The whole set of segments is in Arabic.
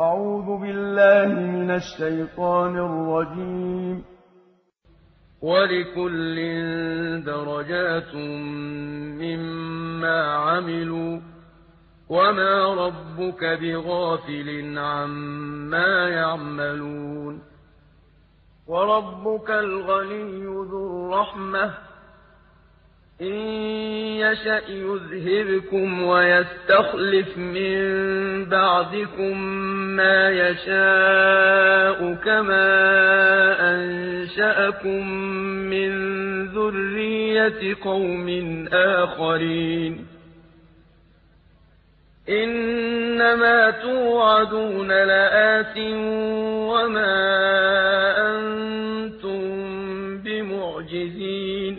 أعوذ بالله من الشيطان الرجيم. ولكل درجات مما عملوا وما ربك بغافل عما يعملون. وربك الغني ذو الرحمة. إن يشأ يذهبكم ويستخلف من بعدكم ما يشاء كما أنشأكم من ذرية قوم آخرين إنما توعدون لآت وما أنتم بمعجزين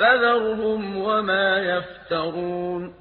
فَذَرْهُمْ وَمَا يَفْتَرُونَ